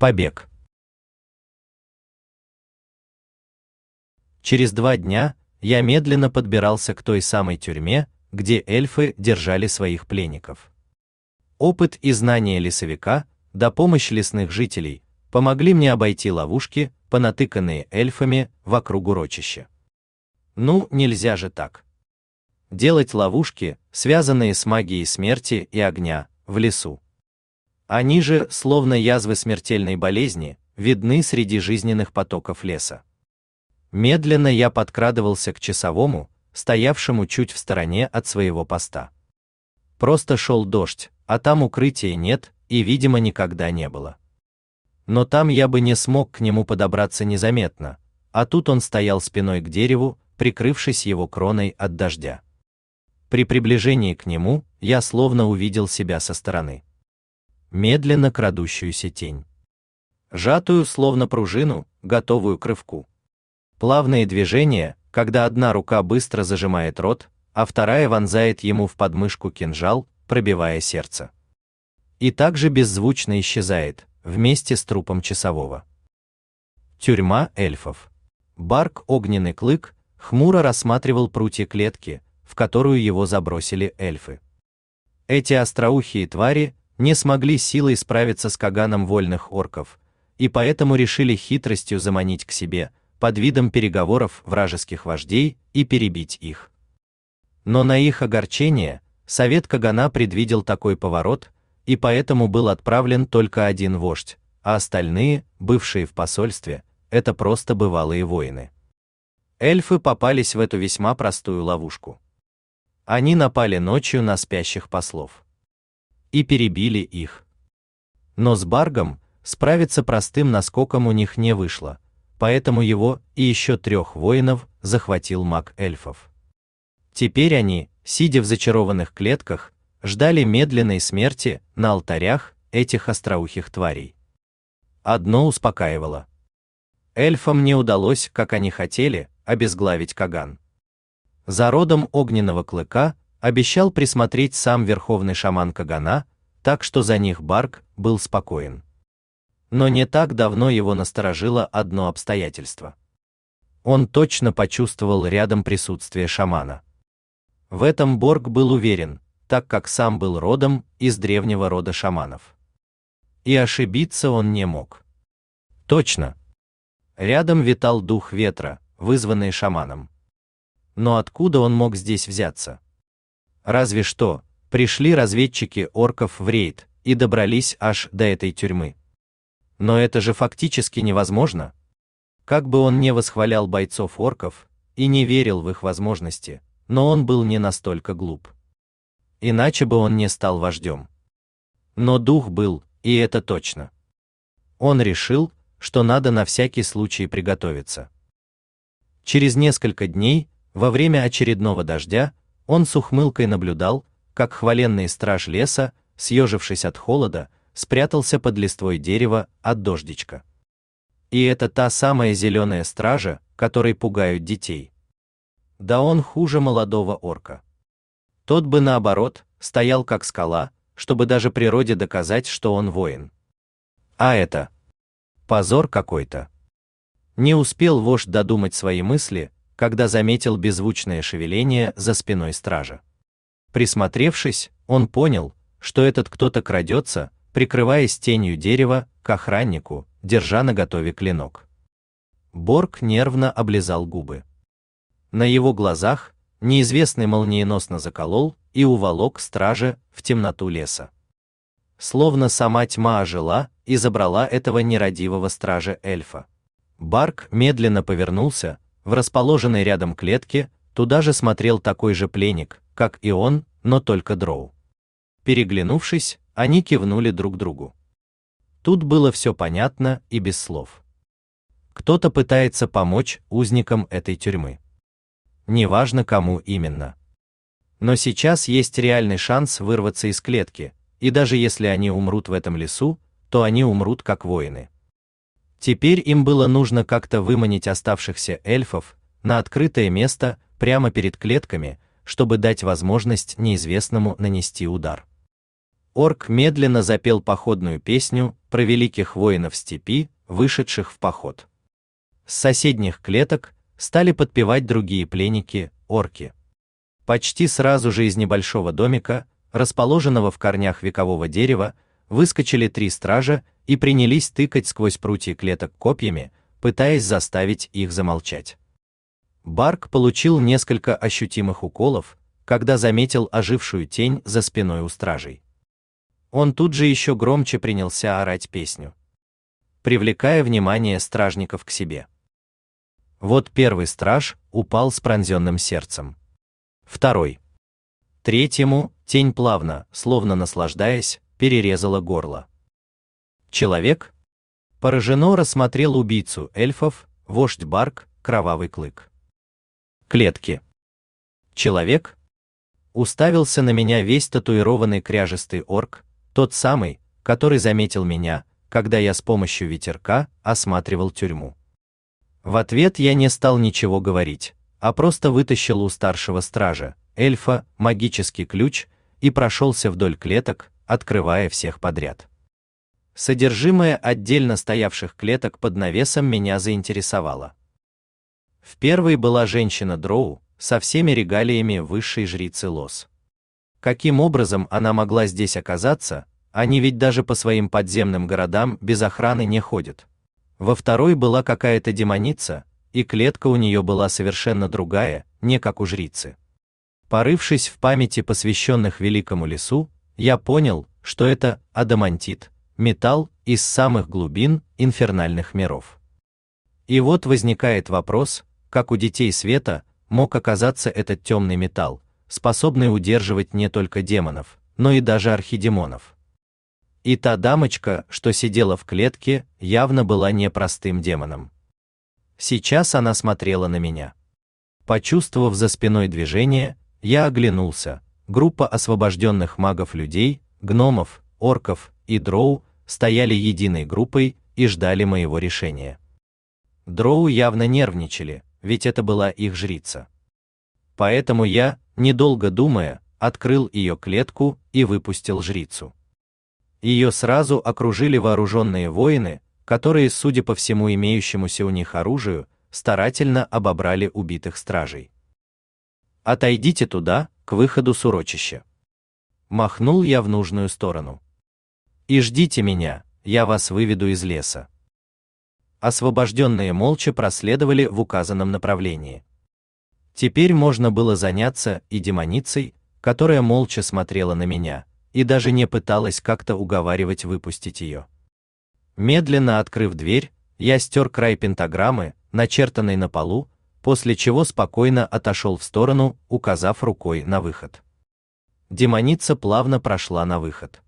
Побег. Через два дня я медленно подбирался к той самой тюрьме, где эльфы держали своих пленников. Опыт и знания лесовика, да помощь лесных жителей помогли мне обойти ловушки, понатыканные эльфами вокруг урочища. Ну, нельзя же так. Делать ловушки, связанные с магией смерти и огня, в лесу. Они же, словно язвы смертельной болезни, видны среди жизненных потоков леса. Медленно я подкрадывался к часовому, стоявшему чуть в стороне от своего поста. Просто шел дождь, а там укрытия нет и, видимо, никогда не было. Но там я бы не смог к нему подобраться незаметно, а тут он стоял спиной к дереву, прикрывшись его кроной от дождя. При приближении к нему я словно увидел себя со стороны медленно крадущуюся тень. Сжатую, словно пружину, готовую к рывку. Плавные движения, когда одна рука быстро зажимает рот, а вторая вонзает ему в подмышку кинжал, пробивая сердце. И также беззвучно исчезает, вместе с трупом часового. Тюрьма эльфов. Барк Огненный Клык хмуро рассматривал прутья клетки, в которую его забросили эльфы. Эти остроухие твари не смогли силой справиться с Каганом вольных орков, и поэтому решили хитростью заманить к себе, под видом переговоров вражеских вождей и перебить их. Но на их огорчение совет Кагана предвидел такой поворот, и поэтому был отправлен только один вождь, а остальные, бывшие в посольстве, это просто бывалые воины. Эльфы попались в эту весьма простую ловушку. Они напали ночью на спящих послов и перебили их. Но с Баргом справиться простым наскоком у них не вышло, поэтому его и еще трех воинов захватил маг эльфов. Теперь они, сидя в зачарованных клетках, ждали медленной смерти на алтарях этих остроухих тварей. Одно успокаивало. Эльфам не удалось, как они хотели, обезглавить Каган. За родом огненного клыка обещал присмотреть сам верховный шаман Кагана, так что за них Барк был спокоен. Но не так давно его насторожило одно обстоятельство. Он точно почувствовал рядом присутствие шамана. В этом Борг был уверен, так как сам был родом из древнего рода шаманов. И ошибиться он не мог. Точно. Рядом витал дух ветра, вызванный шаманом. Но откуда он мог здесь взяться? Разве что пришли разведчики орков в рейд и добрались аж до этой тюрьмы. Но это же фактически невозможно. Как бы он не восхвалял бойцов орков и не верил в их возможности, но он был не настолько глуп. Иначе бы он не стал вождем. Но дух был, и это точно. Он решил, что надо на всякий случай приготовиться. Через несколько дней, во время очередного дождя, он с ухмылкой наблюдал, как хваленный страж леса, съежившись от холода, спрятался под листвой дерева от дождичка. И это та самая зеленая стража, которой пугают детей. Да он хуже молодого орка. Тот бы наоборот стоял как скала, чтобы даже природе доказать, что он воин. А это позор какой-то. Не успел вождь додумать свои мысли, когда заметил беззвучное шевеление за спиной стража. Присмотревшись, он понял, что этот кто-то крадется, прикрываясь тенью дерева, к охраннику, держа наготове клинок. Борг нервно облизал губы. На его глазах неизвестный молниеносно заколол и уволок стража в темноту леса. Словно сама тьма ожила и забрала этого нерадивого стража эльфа. Барк медленно повернулся, в расположенной рядом клетке туда же смотрел такой же пленник, как и он, но только дроу. Переглянувшись, они кивнули друг другу. Тут было все понятно и без слов. Кто-то пытается помочь узникам этой тюрьмы. Неважно кому именно. Но сейчас есть реальный шанс вырваться из клетки, и даже если они умрут в этом лесу, то они умрут как воины. Теперь им было нужно как-то выманить оставшихся эльфов на открытое место прямо перед клетками, чтобы дать возможность неизвестному нанести удар. Орк медленно запел походную песню, про великих воинов степи, вышедших в поход. С соседних клеток стали подпевать другие пленники, орки. Почти сразу же из небольшого домика, расположенного в корнях векового дерева, выскочили три стража и принялись тыкать сквозь прутья клеток копьями, пытаясь заставить их замолчать. Барк получил несколько ощутимых уколов, когда заметил ожившую тень за спиной у стражей. Он тут же еще громче принялся орать песню, привлекая внимание стражников к себе. Вот первый страж упал с пронзенным сердцем. Второй. Третьему тень плавно, словно наслаждаясь, перерезала горло. Человек поражено рассмотрел убийцу эльфов, вождь Барк, кровавый клык. Клетки. Человек уставился на меня весь татуированный кряжестый орк, тот самый, который заметил меня, когда я с помощью ветерка осматривал тюрьму. В ответ я не стал ничего говорить, а просто вытащил у старшего стража, эльфа, магический ключ и прошелся вдоль клеток, открывая всех подряд. Содержимое отдельно стоявших клеток под навесом меня заинтересовало. В первой была женщина Дроу со всеми регалиями высшей жрицы Лос. Каким образом она могла здесь оказаться? Они ведь даже по своим подземным городам без охраны не ходят. Во второй была какая-то демоница, и клетка у нее была совершенно другая, не как у жрицы. Порывшись в памяти посвященных великому лесу, я понял, что это адамантит, металл из самых глубин инфернальных миров. И вот возникает вопрос, как у детей света мог оказаться этот темный металл, способный удерживать не только демонов, но и даже архидемонов. И та дамочка, что сидела в клетке, явно была не простым демоном. Сейчас она смотрела на меня. Почувствовав за спиной движение, я оглянулся. Группа освобожденных магов-людей, гномов, орков и дроу стояли единой группой и ждали моего решения. Дроу явно нервничали, ведь это была их жрица. Поэтому я, недолго думая, открыл ее клетку и выпустил жрицу. Ее сразу окружили вооруженные воины, которые, судя по всему имеющемуся у них оружию, старательно обобрали убитых стражей. Отойдите туда, к выходу с урочища. Махнул я в нужную сторону. И ждите меня, я вас выведу из леса. Освобожденные молча проследовали в указанном направлении. Теперь можно было заняться и демоницей, которая молча смотрела на меня и даже не пыталась как-то уговаривать выпустить ее. Медленно открыв дверь, я стер край пентаграммы, начертанной на полу, после чего спокойно отошел в сторону, указав рукой на выход. Демоница плавно прошла на выход.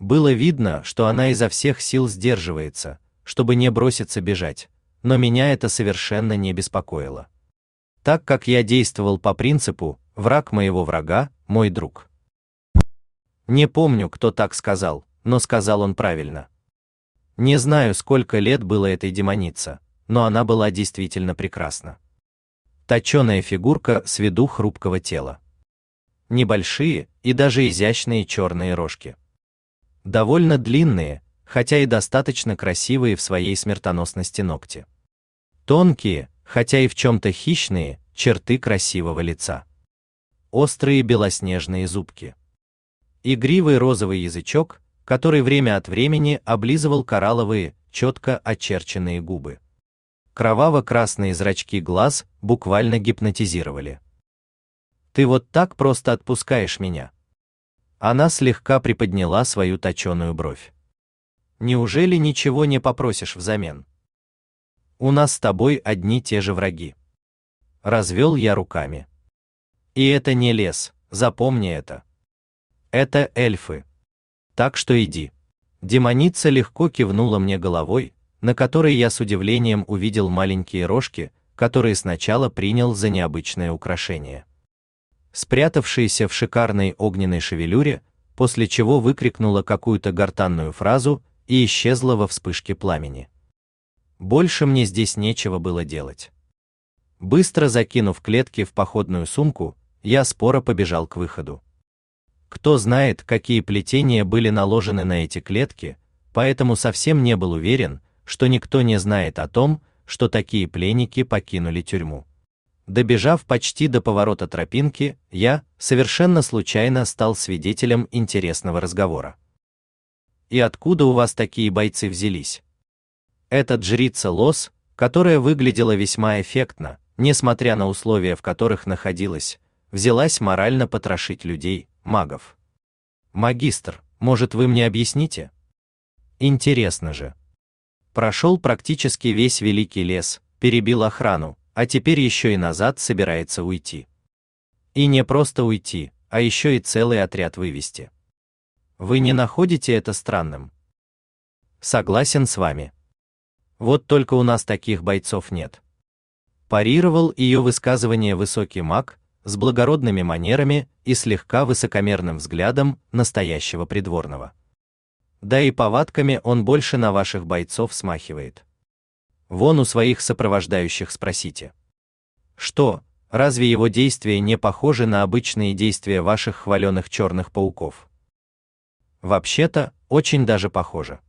Было видно, что она изо всех сил сдерживается, чтобы не броситься бежать, но меня это совершенно не беспокоило. Так как я действовал по принципу «враг моего врага – мой друг». Не помню, кто так сказал, но сказал он правильно. Не знаю, сколько лет было этой демонице, но она была действительно прекрасна. Точеная фигурка с виду хрупкого тела. Небольшие и даже изящные черные рожки. Довольно длинные, хотя и достаточно красивые в своей смертоносности ногти. Тонкие, хотя и в чем-то хищные, черты красивого лица. Острые белоснежные зубки. Игривый розовый язычок, который время от времени облизывал коралловые, четко очерченные губы. Кроваво-красные зрачки глаз буквально гипнотизировали. Ты вот так просто отпускаешь меня? Она слегка приподняла свою точеную бровь. Неужели ничего не попросишь взамен? У нас с тобой одни те же враги. Развел я руками. И это не лес, запомни это. Это эльфы. Так что иди. Демоница легко кивнула мне головой, на которой я с удивлением увидел маленькие рожки, которые сначала принял за необычное украшение. Спрятавшаяся в шикарной огненной шевелюре, после чего выкрикнула какую-то гортанную фразу и исчезла во вспышке пламени. Больше мне здесь нечего было делать. Быстро закинув клетки в походную сумку, я споро побежал к выходу. Кто знает, какие плетения были наложены на эти клетки, поэтому совсем не был уверен, что никто не знает о том, что такие пленники покинули тюрьму. Добежав почти до поворота тропинки, я совершенно случайно стал свидетелем интересного разговора. И откуда у вас такие бойцы взялись? Этот жрица Лос, которая выглядела весьма эффектно, несмотря на условия, в которых находилась, взялась морально потрошить людей, магов. Магистр, может, вы мне объясните? Интересно же. Прошел практически весь великий лес, перебил охрану, а теперь еще и назад собирается уйти. И не просто уйти, а еще и целый отряд вывести. Вы не находите это странным? Согласен с вами. Вот только у нас таких бойцов нет. Парировал ее высказывание высокий маг с благородными манерами и слегка высокомерным взглядом настоящего придворного. Да и повадками он больше на ваших бойцов смахивает. Вон у своих сопровождающих спросите. Что, разве его действия не похожи на обычные действия ваших хваленых черных пауков? Вообще-то, очень даже похоже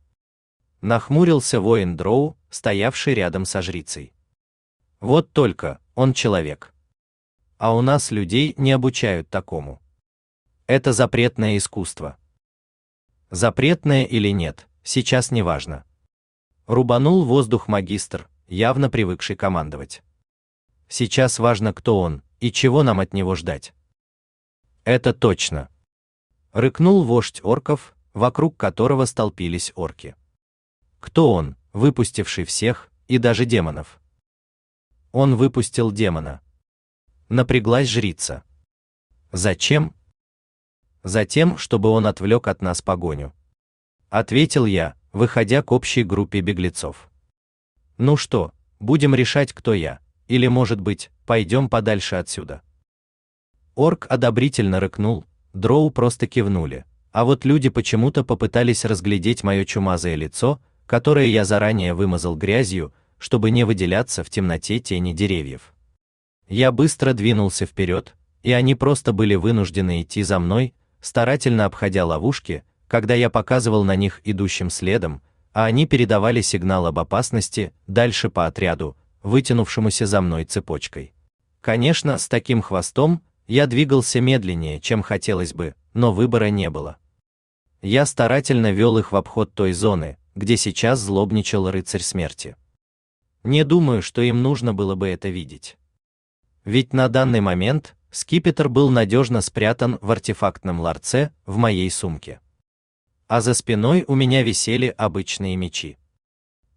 нахмурился воин Дроу, стоявший рядом со жрицей. Вот только, он человек. А у нас людей не обучают такому. Это запретное искусство. Запретное или нет, сейчас не важно. Рубанул воздух магистр, явно привыкший командовать. Сейчас важно, кто он и чего нам от него ждать. Это точно. Рыкнул вождь орков, вокруг которого столпились орки. Кто он, выпустивший всех, и даже демонов? Он выпустил демона. Напряглась жрица. Зачем? Затем, чтобы он отвлек от нас погоню. Ответил я, выходя к общей группе беглецов. Ну что, будем решать, кто я, или, может быть, пойдем подальше отсюда. Орк одобрительно рыкнул, дроу просто кивнули, а вот люди почему-то попытались разглядеть мое чумазое лицо, которое я заранее вымазал грязью, чтобы не выделяться в темноте тени деревьев. Я быстро двинулся вперед, и они просто были вынуждены идти за мной, старательно обходя ловушки, когда я показывал на них идущим следом, а они передавали сигнал об опасности дальше по отряду, вытянувшемуся за мной цепочкой. Конечно, с таким хвостом я двигался медленнее, чем хотелось бы, но выбора не было. Я старательно вел их в обход той зоны, где сейчас злобничал рыцарь смерти. Не думаю, что им нужно было бы это видеть. Ведь на данный момент скипетр был надежно спрятан в артефактном ларце в моей сумке. А за спиной у меня висели обычные мечи.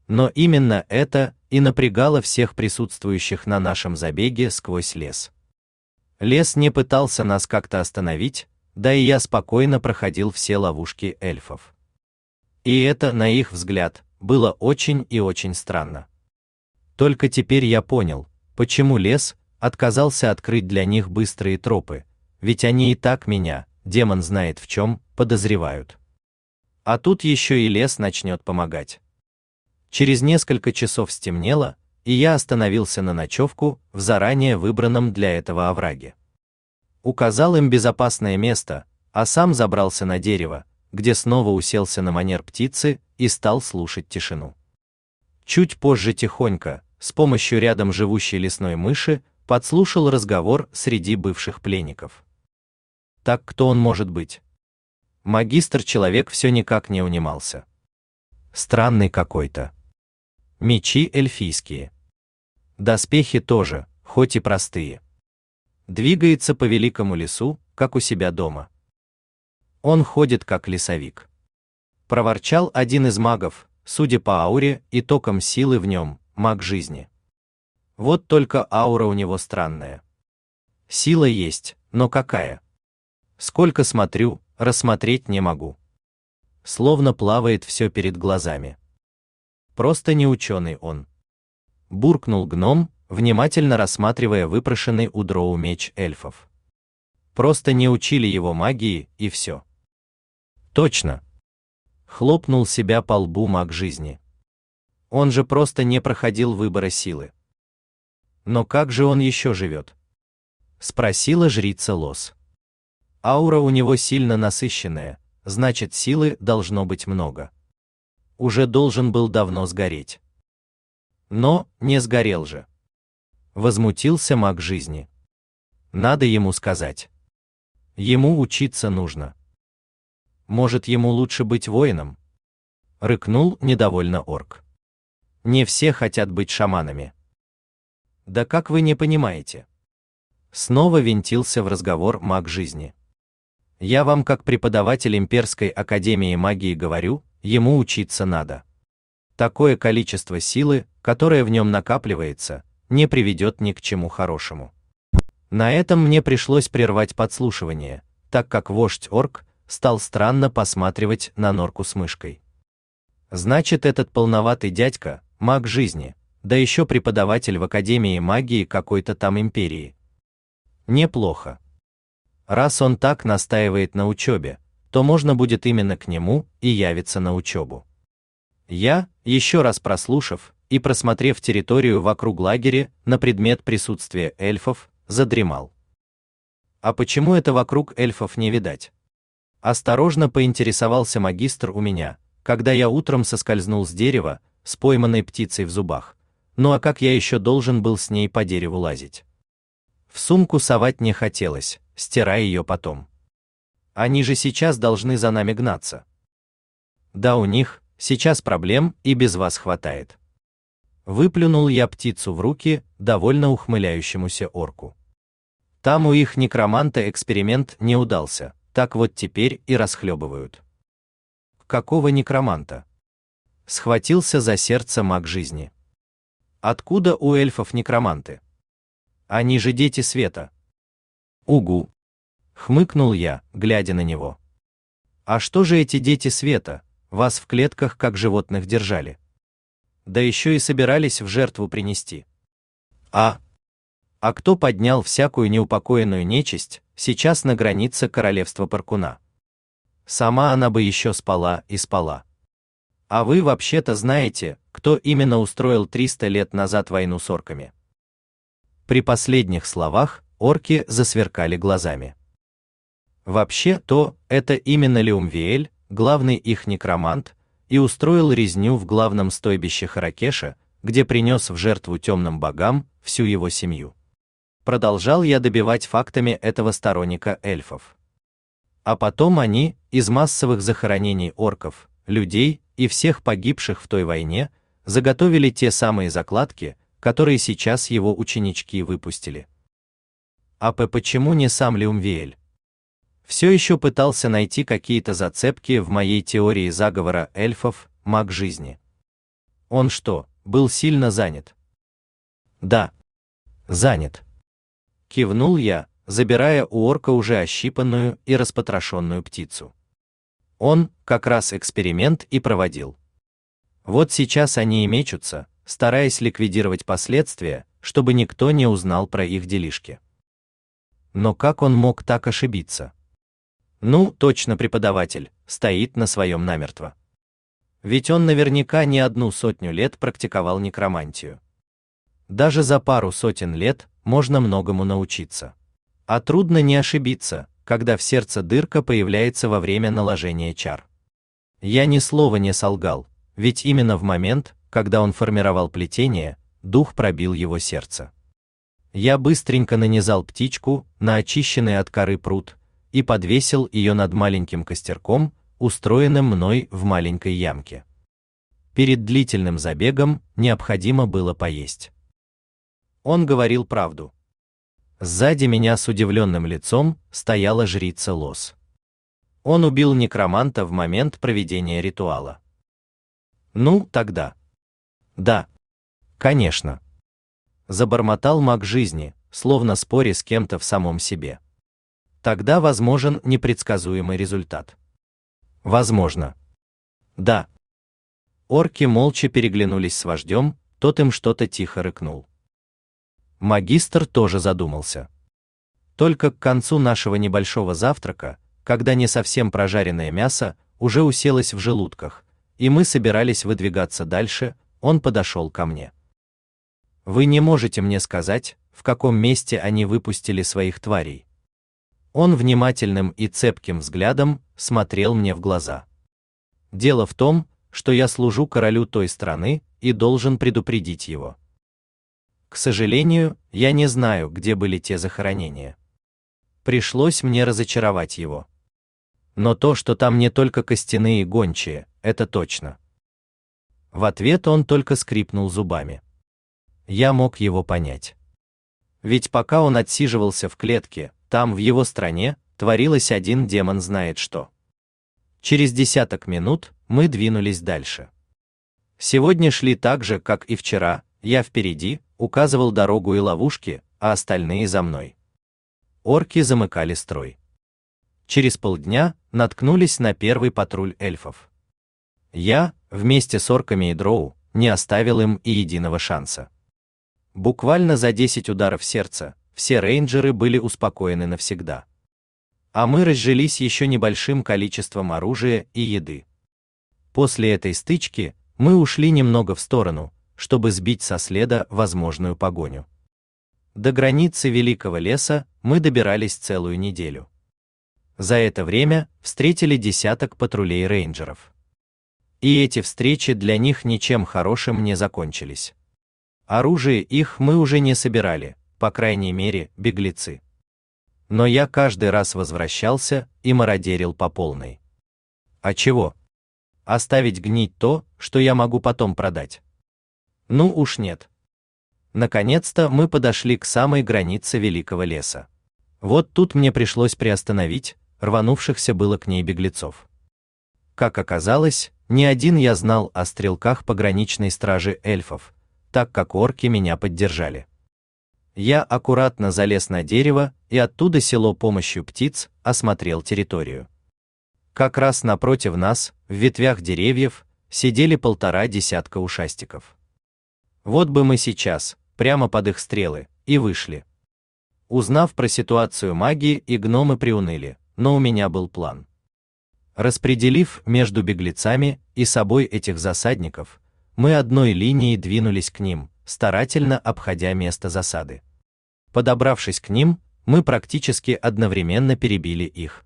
Но именно это и напрягало всех присутствующих на нашем забеге сквозь лес. Лес не пытался нас как-то остановить, да и я спокойно проходил все ловушки эльфов. И это, на их взгляд, было очень и очень странно. Только теперь я понял, почему лес отказался открыть для них быстрые тропы, ведь они и так меня, демон знает в чем, подозревают. А тут еще и лес начнет помогать. Через несколько часов стемнело, и я остановился на ночевку в заранее выбранном для этого овраге. Указал им безопасное место, а сам забрался на дерево, где снова уселся на манер птицы и стал слушать тишину. Чуть позже тихонько, с помощью рядом живущей лесной мыши, подслушал разговор среди бывших пленников. Так кто он может быть? Магистр человек все никак не унимался. Странный какой-то. Мечи эльфийские. Доспехи тоже, хоть и простые. Двигается по великому лесу, как у себя дома. Он ходит как лесовик. Проворчал один из магов, судя по ауре и токам силы в нем, маг жизни. Вот только аура у него странная. Сила есть, но какая? Сколько смотрю, рассмотреть не могу. Словно плавает все перед глазами. Просто не ученый он. Буркнул гном, внимательно рассматривая выпрошенный у дроу меч эльфов. Просто не учили его магии, и все. Точно. Хлопнул себя по лбу маг жизни. Он же просто не проходил выбора силы. Но как же он еще живет? Спросила жрица Лос. Аура у него сильно насыщенная, значит силы должно быть много. уже должен был давно сгореть. Но не сгорел же. Возмутился маг жизни. Надо ему сказать. Ему учиться нужно. Может, ему лучше быть воином? Рыкнул недовольно орк. Не все хотят быть шаманами. Да как вы не понимаете? Снова винтился в разговор маг жизни. Я вам как преподаватель Имперской Академии Магии говорю, ему учиться надо. Такое количество силы, которое в нем накапливается, не приведет ни к чему хорошему. На этом мне пришлось прервать подслушивание, так как вождь орк стал странно посматривать на норку с мышкой. Значит, этот полноватый дядька маг жизни, да еще преподаватель в Академии магии какой-то там империи. Неплохо. Раз он так настаивает на учебе, то можно будет именно к нему и явиться на учебу. Я, еще раз прослушав и просмотрев территорию вокруг лагеря на предмет присутствия эльфов, задремал. А почему это вокруг эльфов не видать? Осторожно поинтересовался магистр у меня, когда я утром соскользнул с дерева, с пойманной птицей в зубах. Ну а как я еще должен был с ней по дереву лазить? В сумку совать не хотелось, стирая ее потом. Они же сейчас должны за нами гнаться. Да у них сейчас проблем и без вас хватает. Выплюнул я птицу в руки довольно ухмыляющемуся орку. Там у их некроманта эксперимент не удался, так вот теперь и расхлебывают. Какого некроманта? Схватился за сердце маг жизни. Откуда у эльфов некроманты? Они же дети света. Угу. Хмыкнул я, глядя на него. А что же эти дети света, вас в клетках как животных держали? Да еще и собирались в жертву принести. А? А кто поднял всякую неупокоенную нечисть, сейчас на границе королевства Паркуна? Сама она бы еще спала и спала. А вы вообще-то знаете, кто именно устроил 300 лет назад войну с орками? При последних словах орки засверкали глазами. Вообще-то, это именно Леумвиэль, главный их некромант, и устроил резню в главном стойбище Харакеша, где принес в жертву темным богам всю его семью. Продолжал я добивать фактами этого сторонника эльфов. А потом они, из массовых захоронений орков, людей и всех погибших в той войне, заготовили те самые закладки, которые сейчас его ученички выпустили. А по почему не сам Леумвиэль? Все еще пытался найти какие-то зацепки в моей теории заговора эльфов, маг жизни. Он что, был сильно занят? Да. Занят. Кивнул я, забирая у орка уже ощипанную и распотрошенную птицу. Он как раз эксперимент и проводил. Вот сейчас они и мечутся, стараясь ликвидировать последствия, чтобы никто не узнал про их делишки. Но как он мог так ошибиться? Ну, точно преподаватель, стоит на своем намертво. Ведь он наверняка не одну сотню лет практиковал некромантию. Даже за пару сотен лет можно многому научиться. А трудно не ошибиться, когда в сердце дырка появляется во время наложения чар. Я ни слова не солгал, ведь именно в момент, когда он формировал плетение, дух пробил его сердце. Я быстренько нанизал птичку на очищенный от коры пруд и подвесил ее над маленьким костерком, устроенным мной в маленькой ямке. Перед длительным забегом необходимо было поесть. Он говорил правду. Сзади меня с удивленным лицом стояла жрица Лос. Он убил некроманта в момент проведения ритуала. Ну, тогда. Да. Конечно. Забормотал маг жизни, словно споря с кем-то в самом себе. Тогда возможен непредсказуемый результат. Возможно. Да. Орки молча переглянулись с вождем, тот им что-то тихо рыкнул. Магистр тоже задумался. Только к концу нашего небольшого завтрака, когда не совсем прожаренное мясо уже уселось в желудках, и мы собирались выдвигаться дальше, он подошел ко мне. Вы не можете мне сказать, в каком месте они выпустили своих тварей. Он внимательным и цепким взглядом смотрел мне в глаза. Дело в том, что я служу королю той страны и должен предупредить его. К сожалению, я не знаю, где были те захоронения. Пришлось мне разочаровать его. Но то, что там не только костяные гончие, это точно. В ответ он только скрипнул зубами. Я мог его понять. Ведь пока он отсиживался в клетке, там, в его стране, творилось один демон знает что. Через десяток минут мы двинулись дальше. Сегодня шли так же, как и вчера, я впереди, указывал дорогу и ловушки, а остальные за мной. Орки замыкали строй. Через полдня наткнулись на первый патруль эльфов. Я, вместе с орками и дроу, не оставил им и единого шанса. Буквально за 10 ударов сердца все рейнджеры были успокоены навсегда. А мы разжились еще небольшим количеством оружия и еды. После этой стычки мы ушли немного в сторону, чтобы сбить со следа возможную погоню. До границы Великого леса мы добирались целую неделю. За это время встретили десяток патрулей рейнджеров. И эти встречи для них ничем хорошим не закончились. Оружие их мы уже не собирали, по крайней мере, беглецы. Но я каждый раз возвращался и мародерил по полной. А чего? Оставить гнить то, что я могу потом продать. Ну уж нет. Наконец-то мы подошли к самой границе великого леса. Вот тут мне пришлось приостановить, рванувшихся было к ней беглецов. Как оказалось, не один я знал о стрелках пограничной стражи эльфов, так как орки меня поддержали. Я аккуратно залез на дерево и оттуда село помощью птиц осмотрел территорию. Как раз напротив нас, в ветвях деревьев, сидели полтора десятка ушастиков. Вот бы мы сейчас, прямо под их стрелы, и вышли. Узнав про ситуацию магии, и гномы приуныли, но у меня был план. Распределив между беглецами и собой этих засадников, мы одной линией двинулись к ним, старательно обходя место засады. Подобравшись к ним, мы практически одновременно перебили их.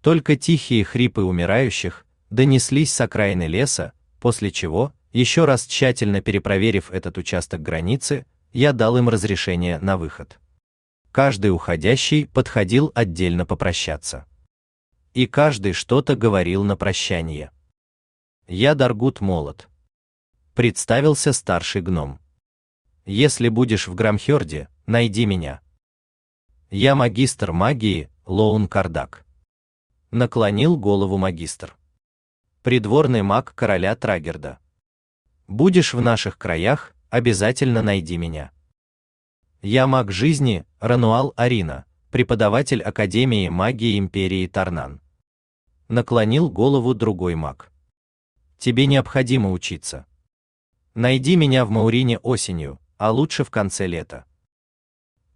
Только тихие хрипы умирающих донеслись с окраины леса, после чего, еще раз тщательно перепроверив этот участок границы, я дал им разрешение на выход. Каждый уходящий подходил отдельно попрощаться. И каждый что-то говорил на прощание. Я Даргут Молот, представился старший гном. Если будешь в Грамхёрде, найди меня. Я магистр магии, Лоун Кардак. Наклонил голову магистр. Придворный маг короля Трагерда. Будешь в наших краях, обязательно найди меня. Я маг жизни, Рануал Арина, преподаватель Академии магии Империи Тарнан. Наклонил голову другой маг. Тебе необходимо учиться. Найди меня в Маурине осенью, а лучше в конце лета.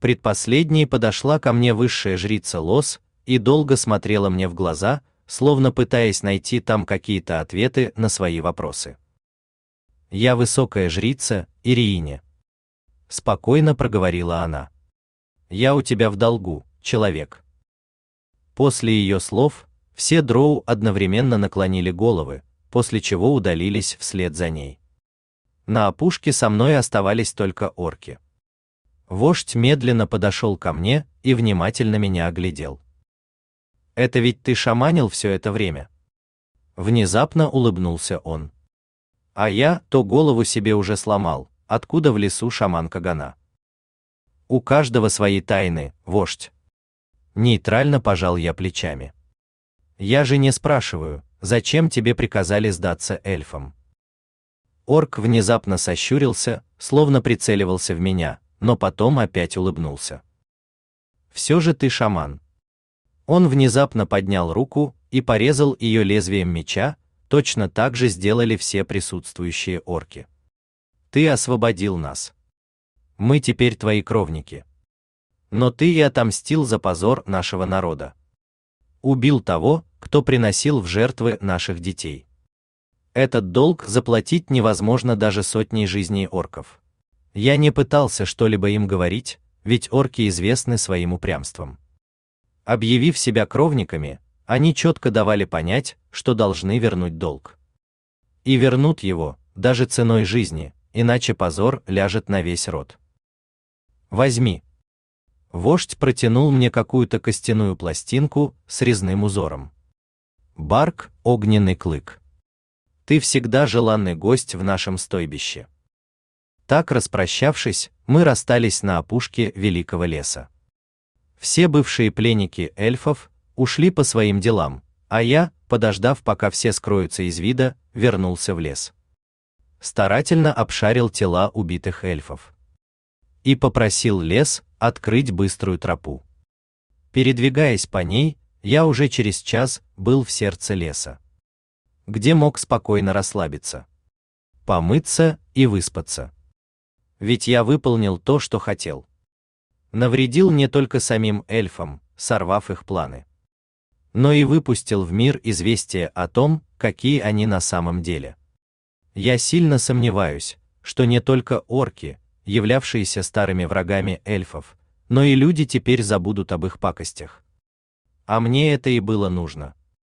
Предпоследней подошла ко мне высшая жрица Лос и долго смотрела мне в глаза, словно пытаясь найти там какие-то ответы на свои вопросы. Я высокая жрица Ириине. Спокойно проговорила она. Я у тебя в долгу, человек. После ее слов все дроу одновременно наклонили головы, после чего удалились вслед за ней. На опушке со мной оставались только орки. Вождь медленно подошел ко мне и внимательно меня оглядел. Это ведь ты шаманил все это время? Внезапно улыбнулся он. А я то голову себе уже сломал, откуда в лесу шаман Кагана. У каждого свои тайны, вождь. Нейтрально пожал я плечами. Я же не спрашиваю, зачем тебе приказали сдаться эльфам. Орк внезапно сощурился, словно прицеливался в меня, но потом опять улыбнулся. Все же ты шаман. Он внезапно поднял руку и порезал ее лезвием меча, точно так же сделали все присутствующие орки. Ты освободил нас. Мы теперь твои кровники. Но ты и отомстил за позор нашего народа. Убил того, кто приносил в жертвы наших детей. Этот долг заплатить невозможно даже сотней жизней орков. Я не пытался что-либо им говорить, ведь орки известны своим упрямством. Объявив себя кровниками, они четко давали понять, что должны вернуть долг. и вернут его, даже ценой жизни, иначе позор ляжет на весь род. Возьми. Вождь протянул мне какую-то костяную пластинку с резным узором. Барк, огненный клык. Ты всегда желанный гость в нашем стойбище. Так распрощавшись, мы расстались на опушке великого леса. Все бывшие пленники эльфов ушли по своим делам, а я, подождав, пока все скроются из вида, вернулся в лес. Старательно обшарил тела убитых эльфов и попросил лес открыть быструю тропу. Передвигаясь по ней, я уже через час был в сердце леса, где мог спокойно расслабиться, помыться и выспаться. Ведь я выполнил то, что хотел. Навредил не только самим эльфам, сорвав их планы, но и выпустил в мир известие о том, какие они на самом деле. Я сильно сомневаюсь, что не только орки, являвшиеся старыми врагами эльфов, но и люди теперь забудут об их пакостях. А мне это и было нужно.